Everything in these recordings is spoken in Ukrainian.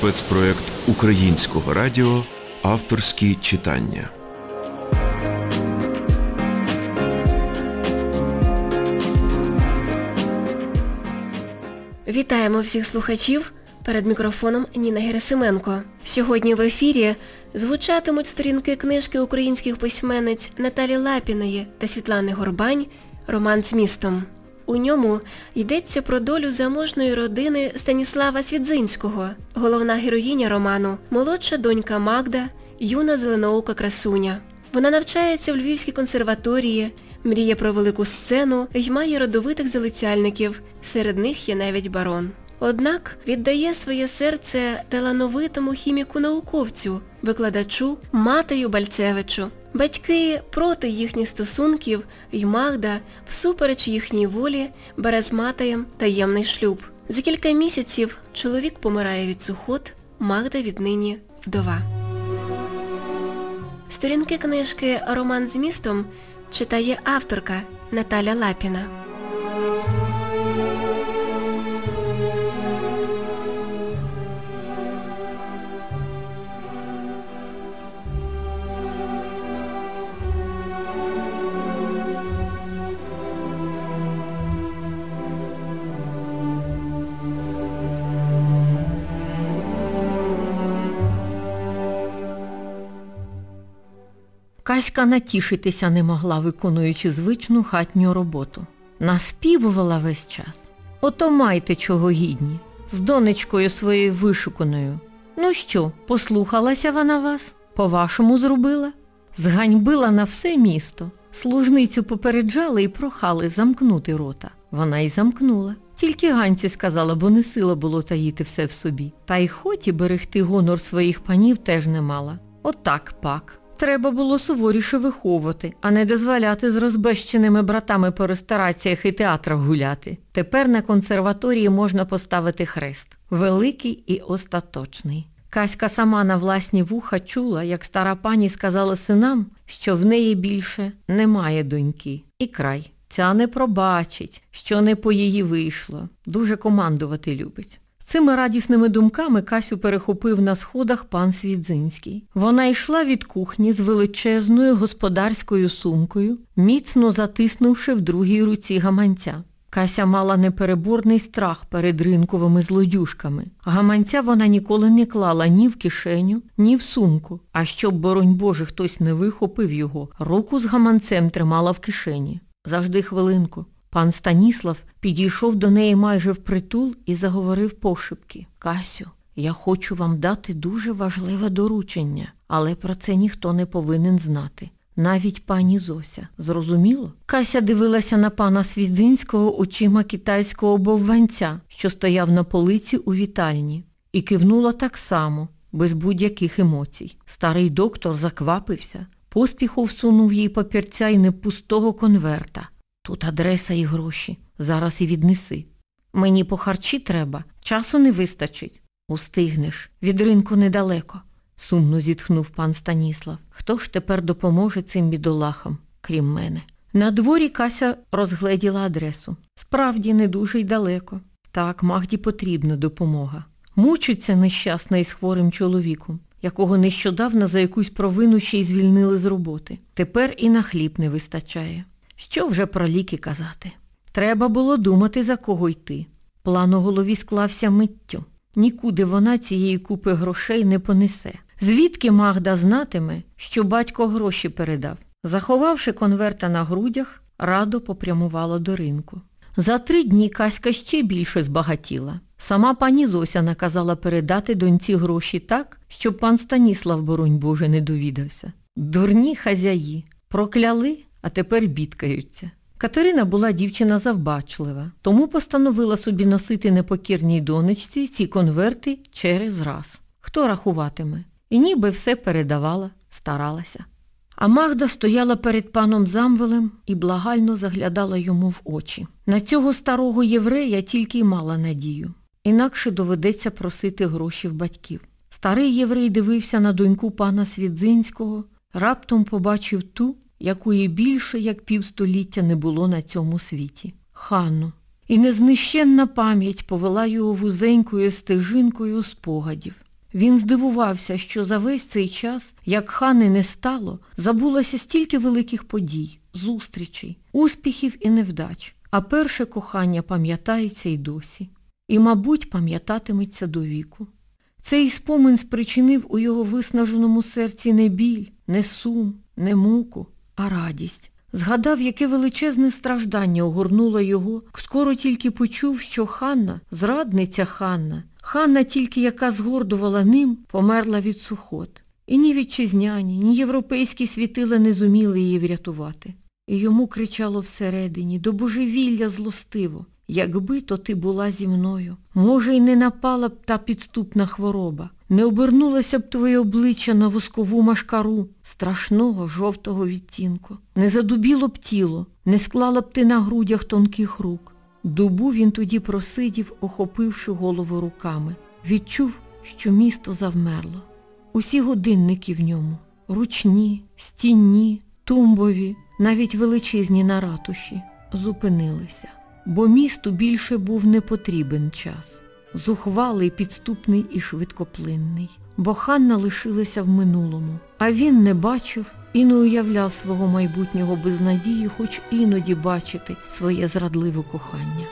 спецпроект Українського радіо Авторські читання. Вітаємо всіх слухачів. Перед мікрофоном Ніна Герасименко. Сьогодні в ефірі звучатимуть сторінки книжки українських письменниць Наталі Лапіної та Світлани Горбань Роман з містом. У ньому йдеться про долю заможної родини Станіслава Свідзинського, головна героїня роману, молодша донька Магда, юна зеленоука красуня. Вона навчається в Львівській консерваторії, мріє про велику сцену й має родовитих залицяльників, серед них є навіть барон. Однак віддає своє серце талановитому хіміку-науковцю, викладачу Матею Бальцевичу. Батьки проти їхніх стосунків і Магда, всупереч їхній волі, бере з Матаєм таємний шлюб. За кілька місяців чоловік помирає від сухот, Магда віднині вдова. Сторінки книжки Роман з містом читає авторка Наталя Лапіна. Каська натішитися не могла, виконуючи звичну хатню роботу. Наспівувала весь час. Ото майте чого гідні, з донечкою своєю вишуканою. Ну що, послухалася вона вас? По-вашому зробила? Зганьбила на все місто. Служницю попереджали і прохали замкнути рота. Вона й замкнула. Тільки Ганці сказала, бо не сила було таїти все в собі. Та й хоті берегти гонор своїх панів теж не мала. Отак пак. Треба було суворіше виховувати, а не дозволяти з розбещеними братами по рестораціях і театрах гуляти. Тепер на консерваторії можна поставити хрест. Великий і остаточний. Каська сама на власні вуха чула, як стара пані сказала синам, що в неї більше немає доньки. І край. Ця не пробачить, що не по її вийшло. Дуже командувати любить. Цими радісними думками Касю перехопив на сходах пан Свідзинський. Вона йшла від кухні з величезною господарською сумкою, міцно затиснувши в другій руці гаманця. Кася мала непереборний страх перед ринковими злодюшками. Гаманця вона ніколи не клала ні в кишеню, ні в сумку. А щоб, боронь Боже, хтось не вихопив його, руку з гаманцем тримала в кишені. Завжди хвилинку. Пан Станіслав підійшов до неї майже впритул і заговорив пошепки. Касю, я хочу вам дати дуже важливе доручення, але про це ніхто не повинен знати. Навіть пані Зося. Зрозуміло? Кася дивилася на пана Свідзинського очима китайського бовванця, що стояв на полиці у вітальні, і кивнула так само, без будь-яких емоцій. Старий доктор заквапився, поспіху всунув їй папірця і не пустого конверта. Тут адреса і гроші. Зараз і віднеси. Мені по харчі треба, часу не вистачить. Устигнеш. Від ринку недалеко, сумно зітхнув пан Станіслав. Хто ж тепер допоможе цим бідолахам, крім мене? На дворі Кася розгледіла адресу. Справді, не дуже й далеко. Так, Магді потрібна допомога. Мучиться нещасна із хворим чоловіком, якого нещодавно за якусь провину ще й звільнили з роботи. Тепер і на хліб не вистачає. Що вже про ліки казати? Треба було думати, за кого йти. План у голові склався миттю. Нікуди вона цієї купи грошей не понесе. Звідки Магда знатиме, що батько гроші передав? Заховавши конверта на грудях, радо попрямувала до ринку. За три дні Каська ще більше збагатіла. Сама пані Зося наказала передати доньці гроші так, щоб пан Станіслав, боронь Боже, не довідався. Дурні хазяї прокляли, а тепер бідкаються. Катерина була дівчина завбачлива, тому постановила собі носити непокірній донечці ці конверти через раз. Хто рахуватиме? І ніби все передавала, старалася. А Магда стояла перед паном Замвелем і благально заглядала йому в очі. На цього старого єврея тільки й мала надію. Інакше доведеться просити гроші в батьків. Старий єврей дивився на доньку пана Свідзинського, раптом побачив ту, якої більше, як півстоліття не було на цьому світі. Ханну. І незнищенна пам'ять повела його вузенькою стежинкою спогадів. Він здивувався, що за весь цей час, як хани не стало, забулося стільки великих подій, зустрічей, успіхів і невдач, а перше кохання пам'ятається й досі. І, мабуть, пам'ятатиметься до віку. Цей спомин спричинив у його виснаженому серці не біль, не сум, не муку, а радість. Згадав, яке величезне страждання огорнуло його, скоро тільки почув, що Ханна, зрадниця Ханна, Ханна тільки, яка згордувала ним, померла від сухот. І ні вітчизняні, ні європейські світила не зуміли її врятувати. І йому кричало всередині, до божевілля злостиво. Якби то ти була зі мною, може, й не напала б та підступна хвороба, не обернулося б твоє обличчя на воскову машкару страшного жовтого відтінку, не задубіло б тіло, не склала б ти на грудях тонких рук. Дубу він тоді просидів, охопивши голову руками. Відчув, що місто завмерло. Усі годинники в ньому ручні, стінні, тумбові, навіть величезні на ратуші, зупинилися бо місту більше був не потрібен час. Зухвалий, підступний і швидкоплинний. Бо Ханна лишилася в минулому, а він не бачив і не уявляв свого майбутнього без надії, хоч іноді бачити своє зрадливе кохання.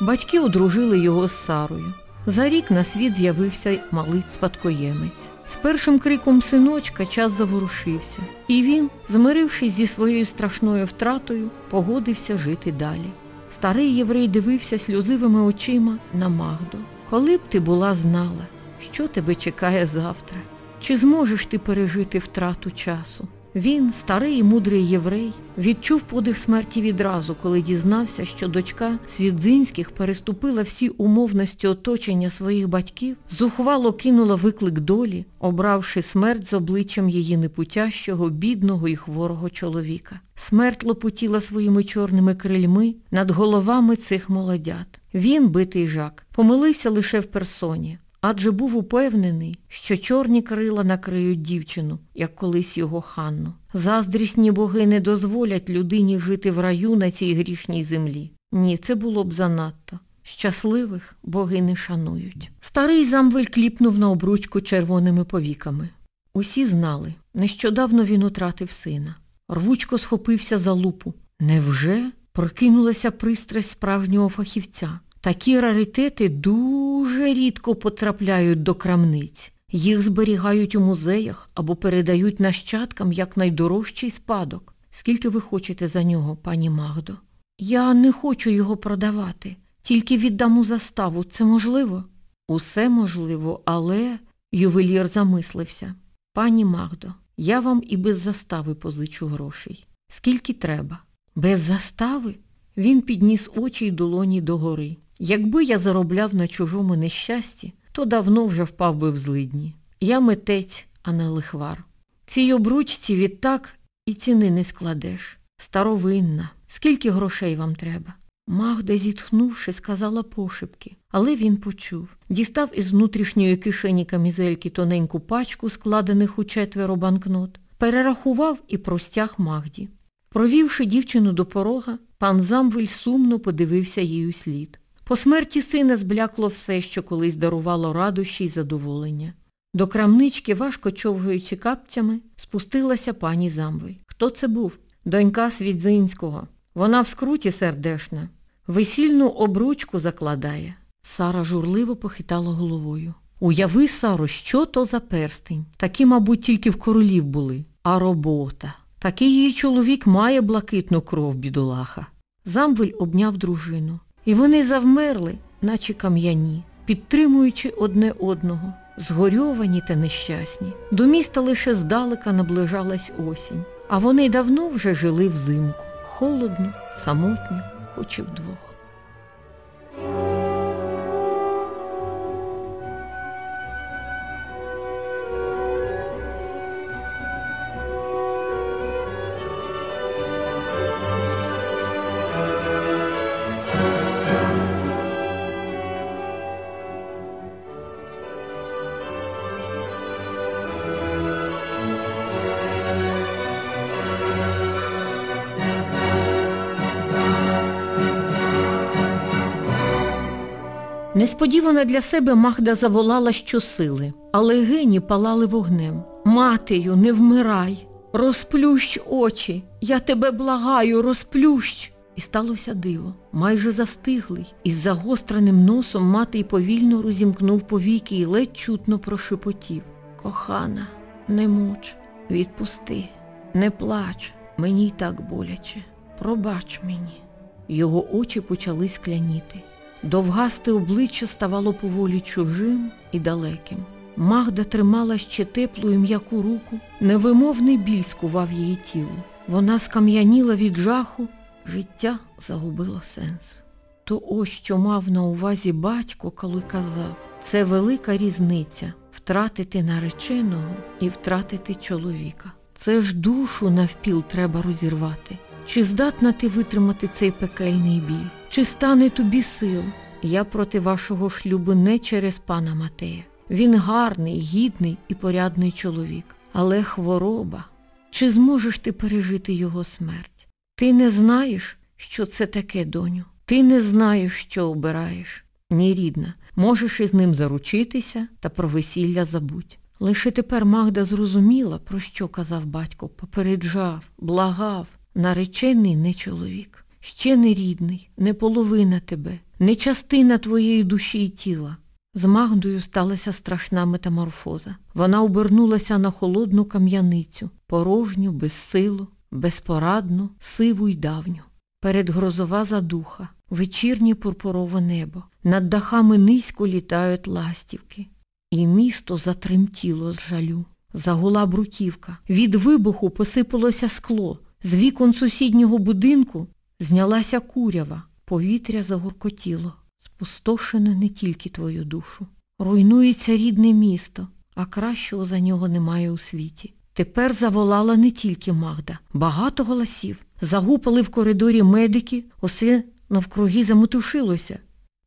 Батьки одружили його з Сарою. За рік на світ з'явився малий спадкоємець. З першим криком синочка час заворушився, і він, змирившись зі своєю страшною втратою, погодився жити далі. Старий єврей дивився сльозивими очима на Магду. Коли б ти була знала, що тебе чекає завтра, чи зможеш ти пережити втрату часу? Він, старий і мудрий єврей, відчув подих смерті відразу, коли дізнався, що дочка Свідзинських переступила всі умовності оточення своїх батьків, зухвало кинула виклик долі, обравши смерть з обличчям її непутящого, бідного і хворого чоловіка. Смерть лопотіла своїми чорними крильми над головами цих молодят. Він, битий жак, помилився лише в персоні адже був упевнений, що чорні крила накриють дівчину, як колись його ханну. Заздрісні боги не дозволять людині жити в раю на цій грішній землі. Ні, це було б занадто. Щасливих боги не шанують. Старий замвель кліпнув на обручку червоними повіками. Усі знали, нещодавно він утратив сина. Рвучко схопився за лупу. Невже прокинулася пристрасть справжнього фахівця? Такі раритети дуже рідко потрапляють до крамниць. Їх зберігають у музеях або передають нащадкам як найдорожчий спадок. Скільки ви хочете за нього, пані Магдо? Я не хочу його продавати, тільки віддам у заставу. Це можливо? Усе можливо, але ювелір замислився. Пані Магдо, я вам і без застави позичу грошей. Скільки треба? Без застави? Він підніс очі й долоні догори. Якби я заробляв на чужому нещасті, то давно вже впав би в злидні. Я митець, а не лихвар. Цій обручці відтак і ціни не складеш. Старовинна. Скільки грошей вам треба? Магда, зітхнувши, сказала пошепки, але він почув. Дістав із внутрішньої кишені камізельки тоненьку пачку, складених у четверо банкнот, перерахував і простяг Магді. Провівши дівчину до порога, пан Замвель сумно подивився їй у слід. По смерті сина зблякло все, що колись дарувало радощі й задоволення. До крамнички, важко човгаючи капцями, спустилася пані Замвель. Хто це був? Донька Свідзинського. Вона в скруті сердешна. Весільну обручку закладає. Сара журливо похитала головою. Уяви, Саро, що то за перстень. Такі, мабуть, тільки в королів були. А робота. Такий її чоловік має блакитну кров, бідолаха. Замвель обняв дружину. І вони завмерли, наче кам'яні, підтримуючи одне одного, згорьовані та нещасні. До міста лише здалека наближалась осінь, а вони давно вже жили взимку. Холодно, самотньо, хоч і вдвох. Несподівано для себе Магда заволала щосили, але гені палали вогнем. Матею, не вмирай, розплющ очі, я тебе благаю, розплющ. І сталося диво. Майже застиглий, із загостреним носом Матей повільно розімкнув повіки і ледь чутно прошепотів. Кохана, не муч, відпусти, не плач, мені й так боляче. Пробач мені. Його очі почали скляніти. Довгасте обличчя ставало поволі чужим і далеким. Магда тримала ще теплу і м'яку руку, невимовний біль скував її тіло. Вона скам'яніла від жаху, життя загубило сенс. То ось що мав на увазі батько, коли казав, це велика різниця втратити нареченого і втратити чоловіка. Це ж душу навпіл треба розірвати. Чи здатна ти витримати цей пекельний біль? Чи стане тобі сил? Я проти вашого шлюбу не через пана Матея. Він гарний, гідний і порядний чоловік. Але хвороба. Чи зможеш ти пережити його смерть? Ти не знаєш, що це таке, доню. Ти не знаєш, що обираєш. Ні, рідна, можеш із ним заручитися та про весілля забудь. Лише тепер Магда зрозуміла, про що казав батько, попереджав, благав. Наречений не чоловік, ще не рідний, не половина тебе, не частина твоєї душі і тіла. З Магдою сталася страшна метаморфоза. Вона обернулася на холодну кам'яницю, порожню, безсилу, безпорадну, сиву й давню. Перед грозова задуха, вечірнє пурпурове небо, над дахами низько літають ластівки. І місто затремтіло з жалю. Загула бруківка. Від вибуху посипалося скло. З вікон сусіднього будинку знялася курява, повітря загуркотіло. Спустошено не тільки твою душу. Руйнується рідне місто, а кращого за нього немає у світі. Тепер заволала не тільки Магда. Багато голосів. Загупали в коридорі медики, усе навкруги замотушилося.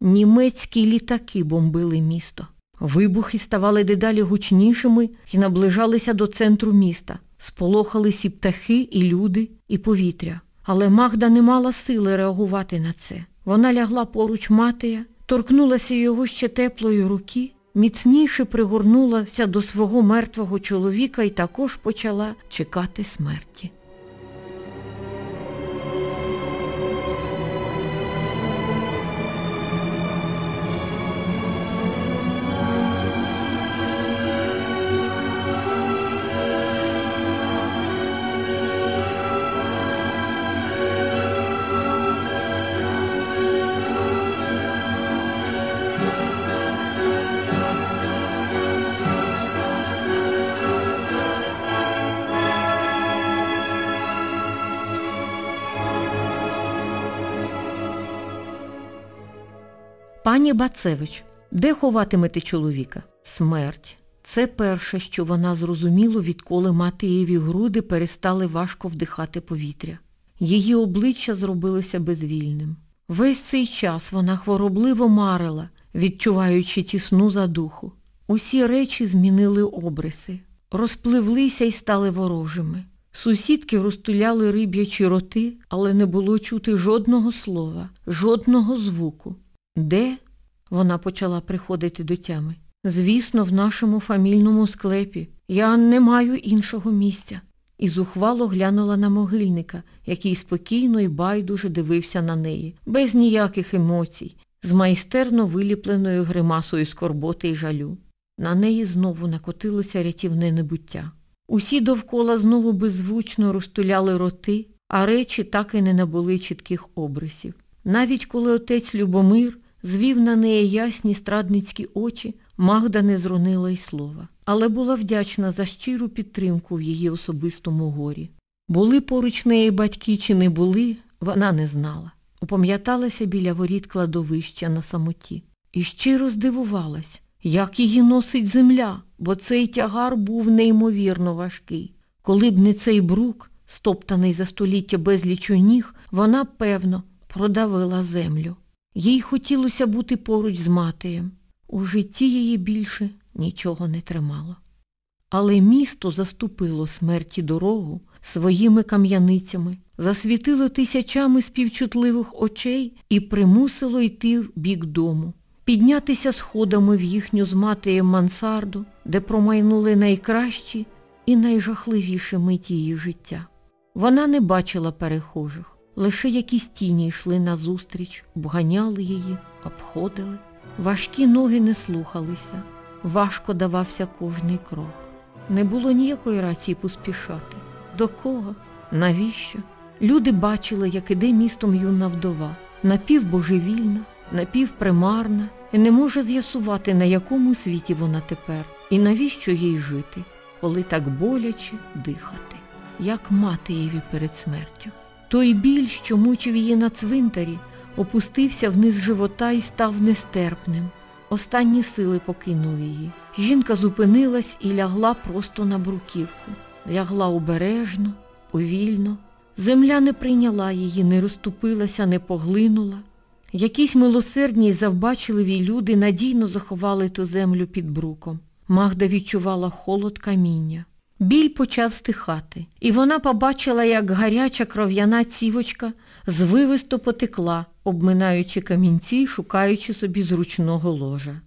Німецькі літаки бомбили місто. Вибухи ставали дедалі гучнішими і наближалися до центру міста. Сполохалися і птахи, і люди, і повітря. Але Магда не мала сили реагувати на це. Вона лягла поруч Матея, торкнулася його ще теплої руки, міцніше пригорнулася до свого мертвого чоловіка і також почала чекати смерті. Пані Бацевич, де ховатимете чоловіка? Смерть. Це перше, що вона зрозуміла, відколи Матеєві груди перестали важко вдихати повітря. Її обличчя зробилося безвільним. Весь цей час вона хворобливо марила, відчуваючи тісну задуху. Усі речі змінили обриси, розпливлися і стали ворожими. Сусідки розтуляли риб'ячі роти, але не було чути жодного слова, жодного звуку. Де? Вона почала приходити до тями. Звісно, в нашому фамільному склепі. Я не маю іншого місця. І зухвало глянула на могильника, який спокійно і байдуже дивився на неї, без ніяких емоцій, з майстерно виліпленою гримасою скорботи й жалю. На неї знову накотилося рятівне небуття. Усі довкола знову беззвучно розтуляли роти, а речі так і не набули чітких обрисів. Навіть коли отець Любомир звів на неї ясні страдницькі очі, Магда не зронила й слова, але була вдячна за щиру підтримку в її особистому горі. Були поруч неї батьки чи не були, вона не знала. Упам'яталася біля воріт кладовища на самоті. І щиро здивувалась, як її носить земля, бо цей тягар був неймовірно важкий. Коли б не цей брук, стоптаний за століття безлічу ніг, вона, певно, продавила землю. Їй хотілося бути поруч з матеєм. У житті її більше нічого не тримало. Але місто заступило смерті дорогу своїми кам'яницями, засвітило тисячами співчутливих очей і примусило йти в бік дому. піднятися сходами в їхню з Матеєм мансарду, де промайнули найкращі і найжахливіші миті її життя. Вона не бачила перехожих, лише якісь тіні йшли назустріч, обганяли її, обходили. Важкі ноги не слухалися, важко давався кожний крок. Не було ніякої рації поспішати. До кого? Навіщо? Люди бачили, як іде містом юна вдова, напівбожевільна, напівпримарна, і не може з'ясувати, на якому світі вона тепер, і навіщо їй жити, коли так боляче дихати, як Матеєві перед смертю. Той біль, що мучив її на цвинтарі, опустився вниз живота і став нестерпним. Останні сили покинули її. Жінка зупинилась і лягла просто на бруківку. Лягла обережно, повільно. Земля не прийняла її, не розступилася, не поглинула. Якісь милосердні й завбачливі люди надійно заховали ту землю під бруком. Магда відчувала холод каміння. Біль почав стихати, і вона побачила, як гаряча кров'яна цівочка звивисто потекла, обминаючи камінці й шукаючи собі зручного ложа.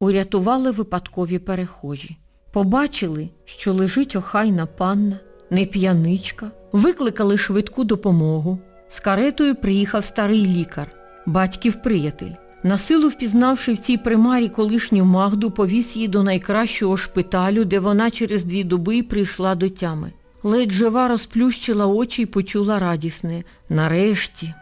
Урятували випадкові перехожі. Побачили, що лежить охайна панна, не п'яничка, викликали швидку допомогу. З каретою приїхав старий лікар, батьків приятель. Насилу впізнавши в цій примарі колишню Магду, повіз її до найкращого шпиталю, де вона через дві доби прийшла до тями. Ледь жива розплющила очі і почула радісне. Нарешті.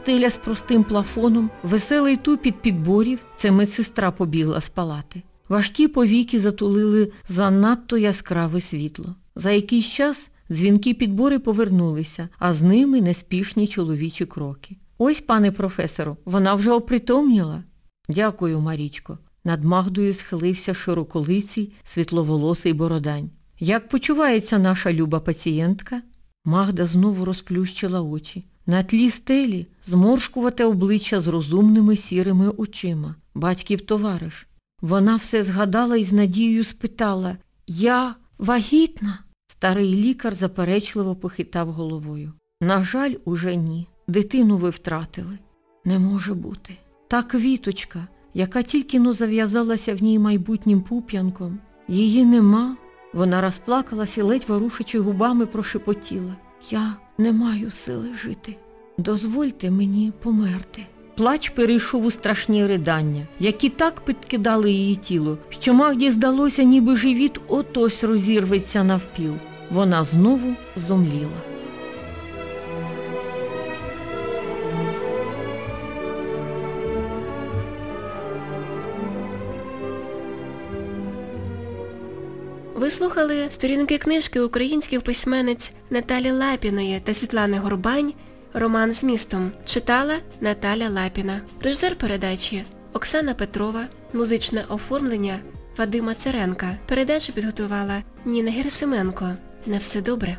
Біла стеля з простим плафоном, веселий тупіт підборів – це медсестра побігла з палати. Важкі повіки затулили занадто яскраве світло. За якийсь час дзвінки підбори повернулися, а з ними неспішні чоловічі кроки. Ось, пане професору, вона вже опритомніла. Дякую, Марічко. Над Магдою схилився широколиций, світловолосий бородань. Як почувається наша люба пацієнтка? Магда знову розплющила очі. На тлі стелі зморшкувате обличчя з розумними сірими очима. Батьків товариш. Вона все згадала і з надією спитала Я вагітна? Старий лікар заперечливо похитав головою. На жаль, уже ні. Дитину ви втратили. Не може бути. Та квіточка, яка тільки но зав'язалася в ній майбутнім пуп'янком, її нема. Вона розплакалась і ледь ворушачи губами прошепотіла. Я не маю сили жити. Дозвольте мені померти. Плач перейшов у страшні ридання, які так підкидали її тіло, що Магді здалося, ніби живіт отось розірветься навпіл. Вона знову зомліла. Ви слухали сторінки книжки українських письменниць Наталі Лапіної та Світлани Горбань Роман з містом. Читала Наталя Лапіна. Режисер передачі Оксана Петрова. Музичне оформлення Вадима Церенка. Передачу підготувала Ніна Герасименко. На все добре.